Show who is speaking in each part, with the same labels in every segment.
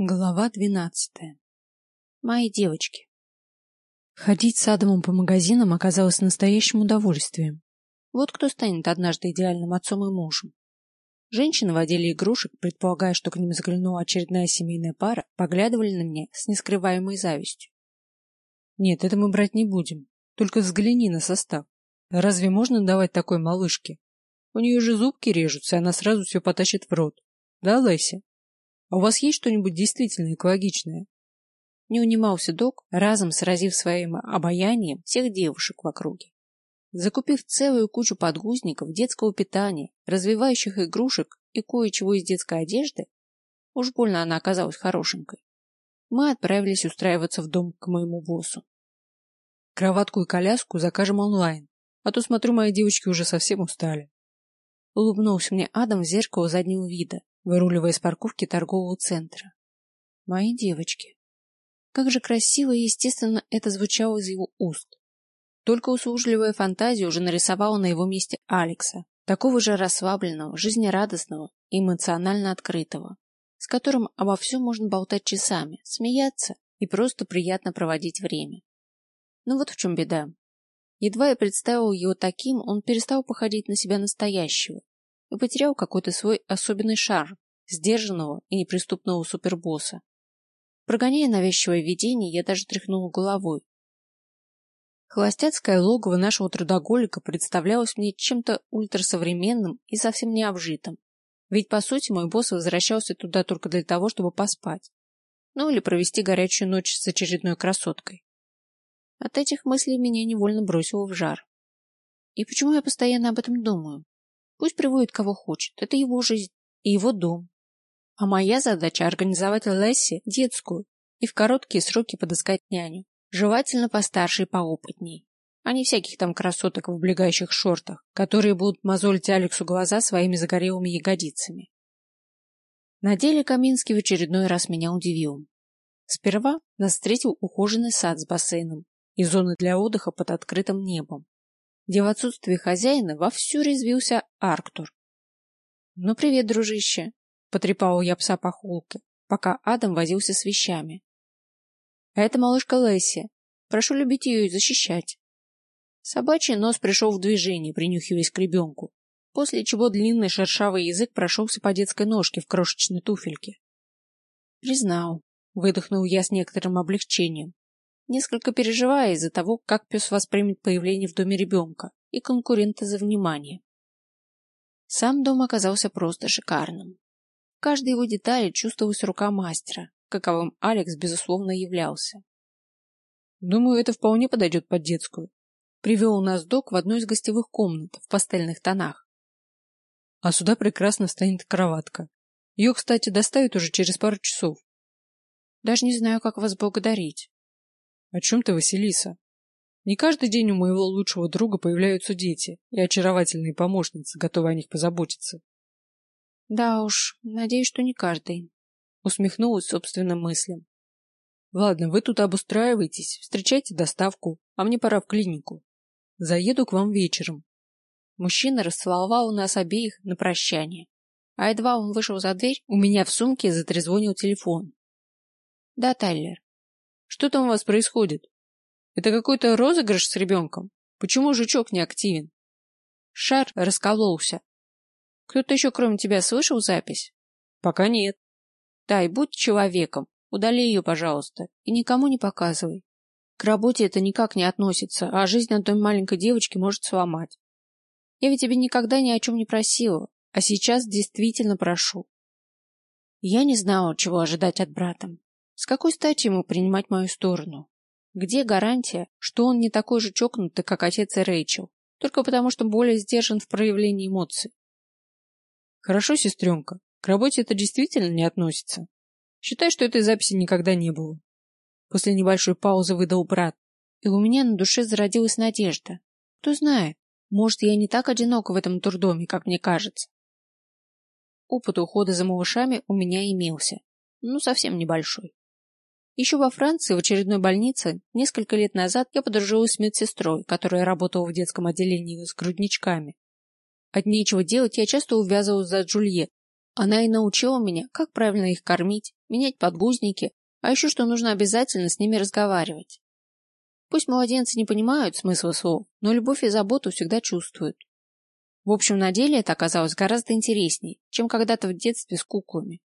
Speaker 1: Глава двенадцатая. Мои девочки. Ходить с Адамом по магазинам оказалось настоящим удовольствием. Вот кто станет однажды идеальным отцом и мужем. Женщины в отделе игрушек, предполагая, что к ним заглянула очередная семейная пара, поглядывали на меня с нескрываемой завистью. Нет, это мы брать не будем. Только взгляни на состав. Разве можно давать такой малышке? У нее же зубки режутся, и она сразу все потащит в рот. Да, Леся? А у вас есть что-нибудь действительно экологичное? Не унимался док, разом сразив своим обаянием всех девушек в округе. Закупив целую кучу подгузников, детского питания, развивающих игрушек и кое-чего из детской одежды, уж больно она оказалась хорошенькой, мы отправились устраиваться в дом к моему боссу. Кроватку и коляску закажем онлайн, а то, смотрю, мои девочки уже совсем устали. Улыбнулся мне Адам в зеркало заднего вида, выруливая с парковки торгового центра. Мои девочки. Как же красиво и естественно это звучало из его уст. Только услужливая фантазия уже нарисовала на его месте Алекса, такого же расслабленного, жизнерадостного и эмоционально открытого, с которым обо всем можно болтать часами, смеяться и просто приятно проводить время. Но вот в чем беда. Едва я представил его таким, он перестал походить на себя настоящего и потерял какой-то свой особенный шар сдержанного и неприступного супербосса. Прогоняя навязчивое видение, я даже тряхнула головой. Холостяцкое логово нашего трудоголика представлялось мне чем-то ультрасовременным и совсем не обжитым. Ведь, по сути, мой босс возвращался туда только для того, чтобы поспать. Ну или провести горячую ночь с очередной красоткой. От этих мыслей меня невольно бросило в жар. И почему я постоянно об этом думаю? Пусть приводит кого хочет, это его жизнь и его дом. А моя задача организовать Лесси детскую и в короткие сроки подыскать няню, желательно постарше и поопытней, а не всяких там красоток в облегающих шортах, которые будут мозолить Алексу глаза своими загорелыми ягодицами. На деле Каминский в очередной раз меня удивил. Сперва нас встретил ухоженный сад с бассейном и зоны для отдыха под открытым небом, где в отсутствие хозяина вовсю резвился Арктур. «Ну, привет, дружище!» — потрепал я пса по холке, пока Адам возился с вещами. «А это малышка Лесси. Прошу любить ее и защищать». Собачий нос пришел в движение, принюхиваясь к ребенку, после чего длинный шершавый язык прошелся по детской ножке в крошечной туфельке. «Признал», — выдохнул я с некоторым облегчением, несколько переживая из-за того, как пес воспримет появление в доме ребенка и конкурента за внимание. Сам дом оказался просто шикарным. В каждой его детали чувствовалась рука мастера, каковым Алекс, безусловно, являлся. Думаю, это вполне подойдет под детскую. Привел нас док в одну из гостевых комнат в пастельных тонах. А сюда прекрасно станет кроватка. Ее, кстати, доставят уже через пару часов. Даже не знаю, как вас благодарить. О чем ты, Василиса? Не каждый день у моего лучшего друга появляются дети и очаровательные помощницы, готовые о них позаботиться. Да уж, надеюсь, что не каждый. Усмехнулась собственным мыслям. Ладно, вы тут обустраивайтесь, встречайте доставку, а мне пора в клинику. Заеду к вам вечером. Мужчина расцеловал нас обеих на прощание. А едва он вышел за дверь, у меня в сумке затрезвонил телефон. Да, Тайлер. Что там у вас происходит? Это какой-то розыгрыш с ребенком? Почему жучок не активен? Шар раскололся. Кто-то еще кроме тебя слышал запись? Пока нет. Дай, будь человеком. Удали ее, пожалуйста, и никому не показывай. К работе это никак не относится, а жизнь одной маленькой девочки может сломать. Я ведь тебя никогда ни о чем не просила, а сейчас действительно прошу. Я не знала, чего ожидать от брата. С какой стати ему принимать мою сторону? Где гарантия, что он не такой же чокнутый, как отец и Рэйчел, только потому что более сдержан в проявлении эмоций? Хорошо, сестренка, к работе это действительно не относится. Считай, что этой записи никогда не было. После небольшой паузы выдал брат, и у меня на душе зародилась надежда. Кто знает, может, я не так одинока в этом турдоме, как мне кажется. Опыт ухода за малышами у меня имелся, ну, совсем небольшой. Еще во Франции, в очередной больнице, несколько лет назад я подружилась с медсестрой, которая работала в детском отделении с грудничками. От нечего делать я часто увязывалась за Джульет. Она и научила меня, как правильно их кормить, менять подгузники, а еще что нужно обязательно с ними разговаривать. Пусть младенцы не понимают смысла слов, но любовь и заботу всегда чувствуют. В общем, на деле это оказалось гораздо интересней, чем когда-то в детстве с куклами.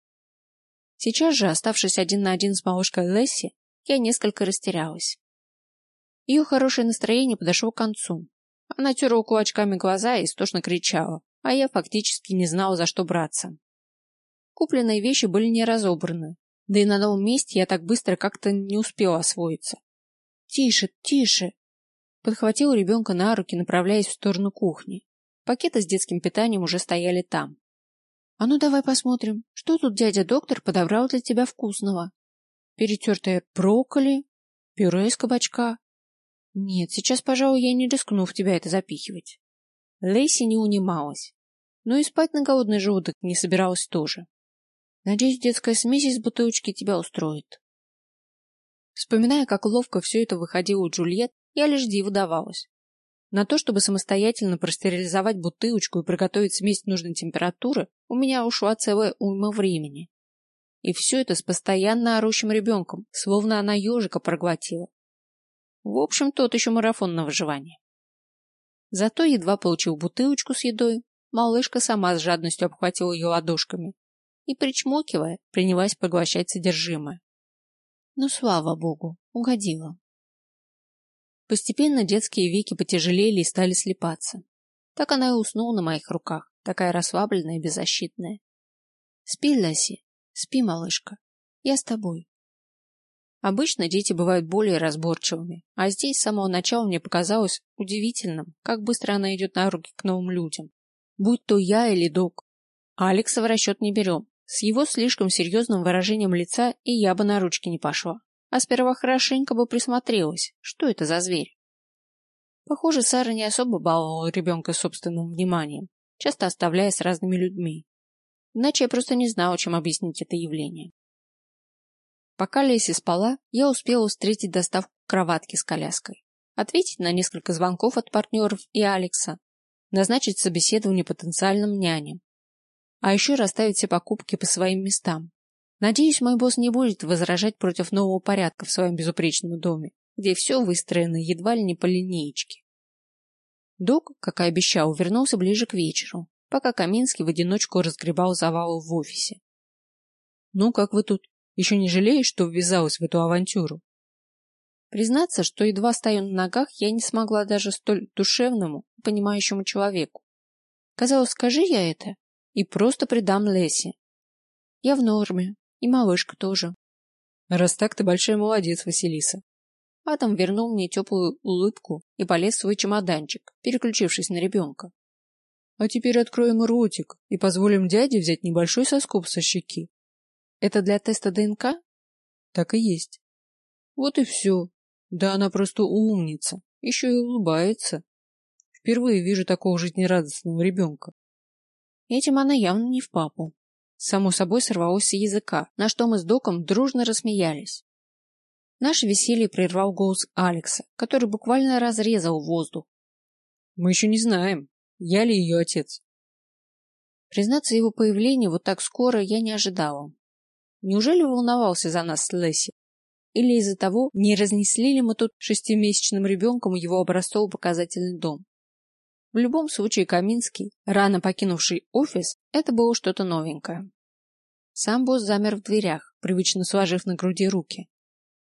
Speaker 1: Сейчас же, оставшись один на один с малышкой Лесси, я несколько растерялась. Ее хорошее настроение подошло к концу. Она терла кулачками глаза и истошно кричала, а я фактически не знала, за что браться. Купленные вещи были не разобраны, да и на новом месте я так быстро как-то не успела освоиться. «Тише, тише!» Подхватила ребенка на руки, направляясь в сторону кухни. Пакеты с детским питанием уже стояли там. «А ну давай посмотрим, что тут дядя-доктор подобрал для тебя вкусного?» «Перетертое брокколи, пюре из кабачка». «Нет, сейчас, пожалуй, я не рискну в тебя это запихивать». Лейси не унималась, но и спать на голодный желудок не собиралась тоже. Надеюсь, детская смесь из бутылочки тебя устроит. Вспоминая, как ловко все это выходило у Джульет, я лишь диву давалась. На то, чтобы самостоятельно простерилизовать бутылочку и приготовить смесь нужной температуры, у меня ушла целая уйма времени. И все это с постоянно орущим ребенком, словно она ежика проглотила. В общем, тот еще марафон на выживание. Зато, едва получил бутылочку с едой, малышка сама с жадностью обхватила ее ладошками и, причмокивая, принялась поглощать содержимое. Ну, слава богу, угодила. Постепенно детские веки потяжелели и стали слепаться. Так она и уснула на моих руках, такая расслабленная и беззащитная. Спи, Ласи, спи, малышка. Я с тобой. Обычно дети бывают более разборчивыми, а здесь с самого начала мне показалось удивительным, как быстро она идет на руки к новым людям. Будь то я или док. Алекса в расчет не берем. С его слишком серьезным выражением лица и я бы на ручки не пошла. А сперва хорошенько бы присмотрелась, что это за зверь. Похоже, Сара не особо баловала ребенка собственным вниманием, часто оставляя с разными людьми. Иначе я просто не знала, чем объяснить это явление. Пока Леси спала, я успела встретить доставку кроватки с коляской, ответить на несколько звонков от партнеров и Алекса, назначить собеседование потенциальным няням, а еще расставить все покупки по своим местам. Надеюсь, мой босс не будет возражать против нового порядка в своем безупречном доме, где все выстроено едва ли не по линеечке. Док, как и обещал, вернулся ближе к вечеру, пока Каминский в одиночку разгребал завалы в офисе. «Ну, как вы тут? Еще не жалеешь, что ввязалась в эту авантюру?» Признаться, что едва стою на ногах, я не смогла даже столь душевному, понимающему человеку. Казалось, скажи я это, и просто придам Лесе. Я в норме, и малышка тоже. Раз так, ты большая молодец, Василиса. Адам вернул мне теплую улыбку и полез в свой чемоданчик, переключившись на ребенка. А теперь откроем ротик и позволим дяде взять небольшой соскоб со щеки. Это для теста ДНК? Так и есть. Вот и все. Да она просто умница. Еще и улыбается. Впервые вижу такого жизнерадостного ребенка. Этим она явно не в папу. Само собой сорвалось с языка, на что мы с Доком дружно рассмеялись. Наше веселье прервал голос Алекса, который буквально разрезал воздух. Мы еще не знаем, я ли ее отец. Признаться, его появление вот так скоро я не ожидала. Неужели волновался за нас Лесси? Или из-за того, не разнесли ли мы тут шестимесячным ребенком его образцово-показательный дом? В любом случае Каминский, рано покинувший офис, это было что-то новенькое. Сам босс замер в дверях, привычно сложив на груди руки.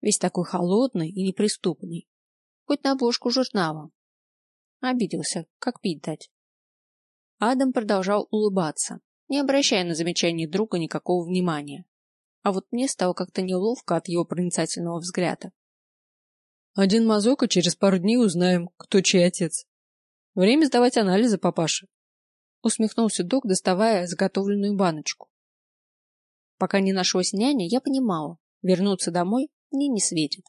Speaker 1: Весь такой холодный и неприступный. Хоть на обложку журнала. Обиделся, как пить дать. Адам продолжал улыбаться, не обращая на замечание друга никакого внимания. А вот мне стало как-то неловко от его проницательного взгляда. Один мазок, и через пару дней узнаем, кто чей отец. Время сдавать анализы, папаша. Усмехнулся док, доставая заготовленную баночку. Пока не нашлось няни, я понимала, вернуться домой мне не светит.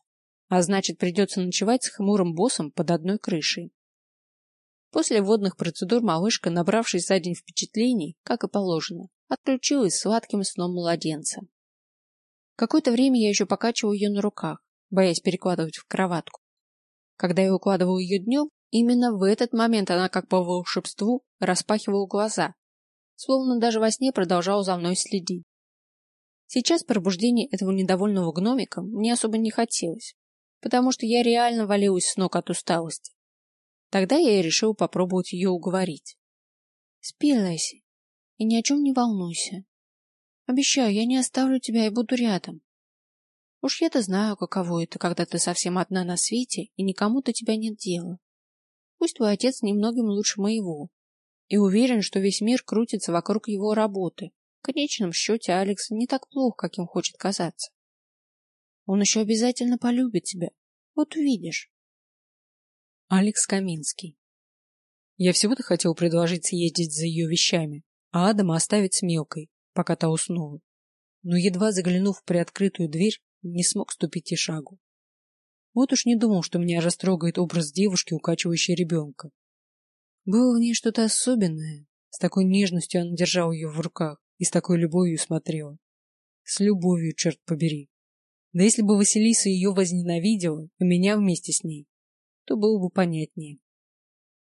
Speaker 1: А значит, придется ночевать с хмурым боссом под одной крышей. После водных процедур малышка, набравшись за день впечатлений, как и положено, отключилась сладким сном младенца. Какое-то время я еще покачивала ее на руках, боясь перекладывать в кроватку. Когда я укладывал ее днем, Именно в этот момент она, как по волшебству, распахивала глаза, словно даже во сне продолжала за мной следить. Сейчас пробуждение этого недовольного гномика мне особо не хотелось, потому что я реально валилась с ног от усталости. Тогда я и решил попробовать ее уговорить. Спи, Лэйси, и ни о чем не волнуйся. Обещаю, я не оставлю тебя и буду рядом. Уж я-то знаю, каково это, когда ты совсем одна на свете и никому до тебя нет дела. Пусть твой отец немногим лучше моего, и уверен, что весь мир крутится вокруг его работы. Конечном счете Алекс не так плох, как им хочет казаться. Он еще обязательно полюбит тебя. Вот увидишь.
Speaker 2: Алекс Каминский. Я всего-то хотел предложить съездить за ее вещами, а Адама оставить с мелкой, пока та уснула. Но едва заглянув в приоткрытую дверь, не смог ступить и шагу. Вот уж не думал, что меня растрогает образ девушки, укачивающей ребенка. Было в ней что-то особенное. С такой нежностью она держала ее в руках и с такой любовью смотрела. С любовью, черт побери. Да если бы Василиса ее возненавидела, и меня вместе с ней, то было бы понятнее.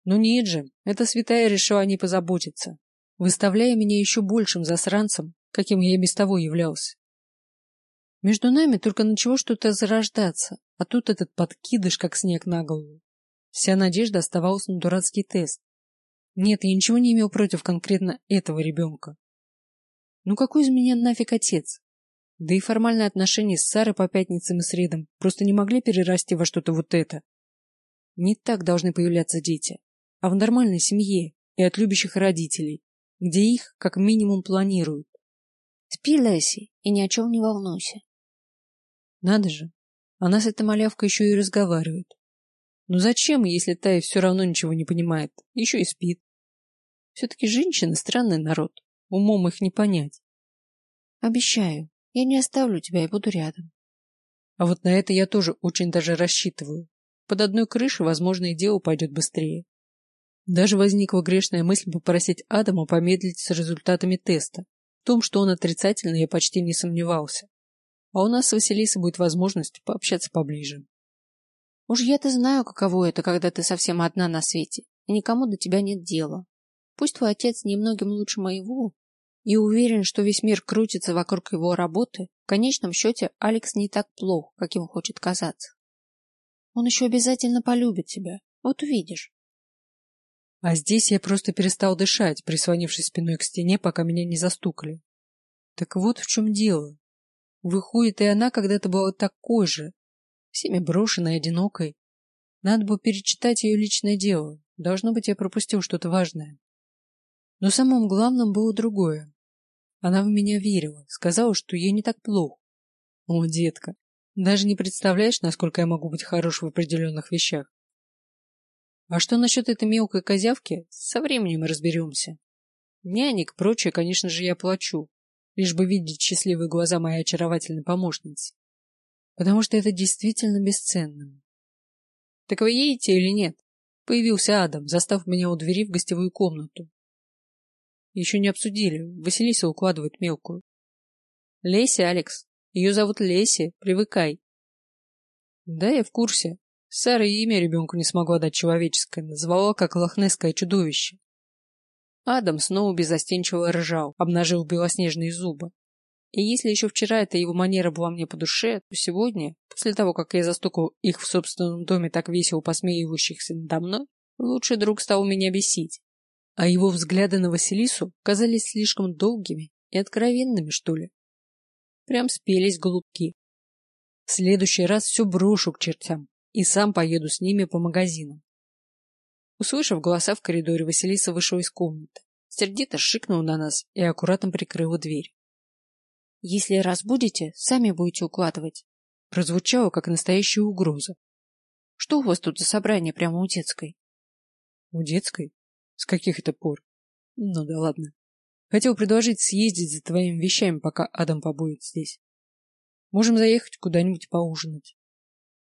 Speaker 2: Но нет же, эта святая решила не позаботиться, выставляя меня еще большим засранцем, каким я без того являлся. Между нами только начало что-то зарождаться, а тут этот подкидыш, как снег на голову. Вся надежда оставалась на дурацкий тест. Нет, я ничего не имел против конкретно этого ребенка. Ну какой из меня нафиг отец? Да и формальные отношения с Сарой по пятницам и средам просто не могли перерасти во что-то вот это. Не так должны появляться дети, а в нормальной семье и от любящих родителей, где их как минимум планируют.
Speaker 1: Спи, Лесси, и ни о чем не волнуйся.
Speaker 2: Надо же, она с этой малявкой еще и разговаривает. Ну зачем, если та и все равно ничего не понимает, еще и спит? Все-таки женщины странный народ, умом их не понять.
Speaker 1: Обещаю, я не оставлю тебя и буду рядом.
Speaker 2: А вот на это я тоже очень даже рассчитываю. Под одной крышей, возможно, и дело пойдет быстрее. Даже возникла грешная мысль попросить Адама помедлить с результатами теста. В том, что он отрицательный, я почти не сомневался. А у нас с Василисой будет возможность пообщаться поближе.
Speaker 1: Уж я-то знаю, каково это, когда ты совсем одна на свете, и никому до тебя нет дела. Пусть твой отец немногим лучше моего, и уверен, что весь мир крутится вокруг его работы, в конечном счете Алекс не так плох, каким хочет казаться. Он еще обязательно полюбит тебя, вот увидишь.
Speaker 2: А здесь я просто перестал дышать, прислонившись спиной к стене, пока меня не застукали. Так вот в чем дело. Выходит, и она когда-то была такой же, всеми брошенной, одинокой. Надо бы перечитать ее личное дело. Должно быть, я пропустил что-то важное. Но самым главным было другое. Она в меня верила, сказала, что ей не так плохо. О, детка, даже не представляешь, насколько я могу быть хорош в определенных вещах. А что насчет этой мелкой козявки, со временем разберемся. Нянек, прочее, конечно же, я плачу, лишь бы видеть счастливые глаза моей очаровательной помощницы. Потому что это действительно бесценно. Так вы едете или нет? Появился Адам, застав меня у двери в гостевую комнату. Еще не обсудили. Василиса укладывает мелкую. Леся, Алекс. Ее зовут Леся. Привыкай. Да, я в курсе. Сара имя ребенку не смогла дать человеческое, назвала как лохнесское чудовище. Адам снова безостенчиво ржал, обнажил белоснежные зубы. И если еще вчера эта его манера была мне по душе, то сегодня, после того, как я застукал их в собственном доме так весело посмеивающихся надо мной, лучший друг стал меня бесить. А его взгляды на Василису казались слишком долгими и откровенными, что ли. Прям спелись голубки. В следующий раз все брошу к чертям и сам поеду с ними по магазинам. Услышав голоса в коридоре, Василиса вышла из комнаты, сердито шикнула на нас и аккуратно прикрыла дверь. — Если разбудите, сами будете укладывать. Прозвучало, как настоящая угроза. — Что у вас тут за собрание прямо у детской? — У детской? С каких это пор? Ну да ладно. Хотел предложить съездить за твоими вещами, пока Адам побудет здесь. Можем заехать куда-нибудь поужинать.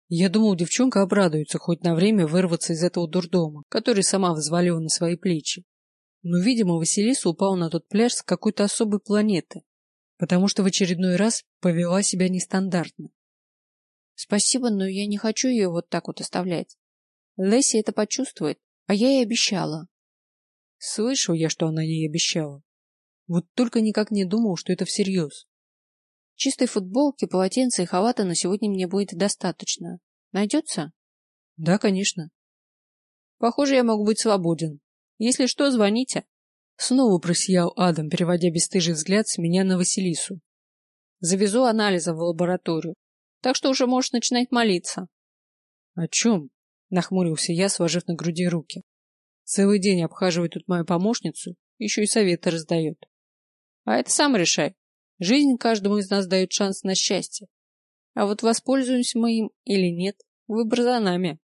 Speaker 2: Я думал, девчонка обрадуется хоть на время вырваться из этого дурдома, который сама взвалила на свои плечи. Но, видимо, Василиса упала на тот пляж с какой-то особой планеты, потому что в очередной раз повела себя нестандартно. Спасибо, но я не хочу ее вот так вот оставлять. Лесси это почувствует, а я ей обещала. Слышал я, что она ей обещала. Вот только никак не думал, что это всерьез.
Speaker 1: Чистой футболки, полотенца и халата на сегодня мне будет достаточно. Найдется?
Speaker 2: Да, конечно.
Speaker 1: Похоже, я могу быть свободен. Если что, звоните.
Speaker 2: Снова просиял Адам, переводя бесстыжий взгляд с меня на Василису.
Speaker 1: Завезу анализы в лабораторию, так что уже можешь начинать молиться.
Speaker 2: — О чем? — нахмурился я, сложив на груди руки. Целый день обхаживает тут мою помощницу, еще и советы раздает.
Speaker 1: А это сам решай. Жизнь каждому из нас дает шанс на счастье. А вот воспользуемся мы им или нет, выбор за нами.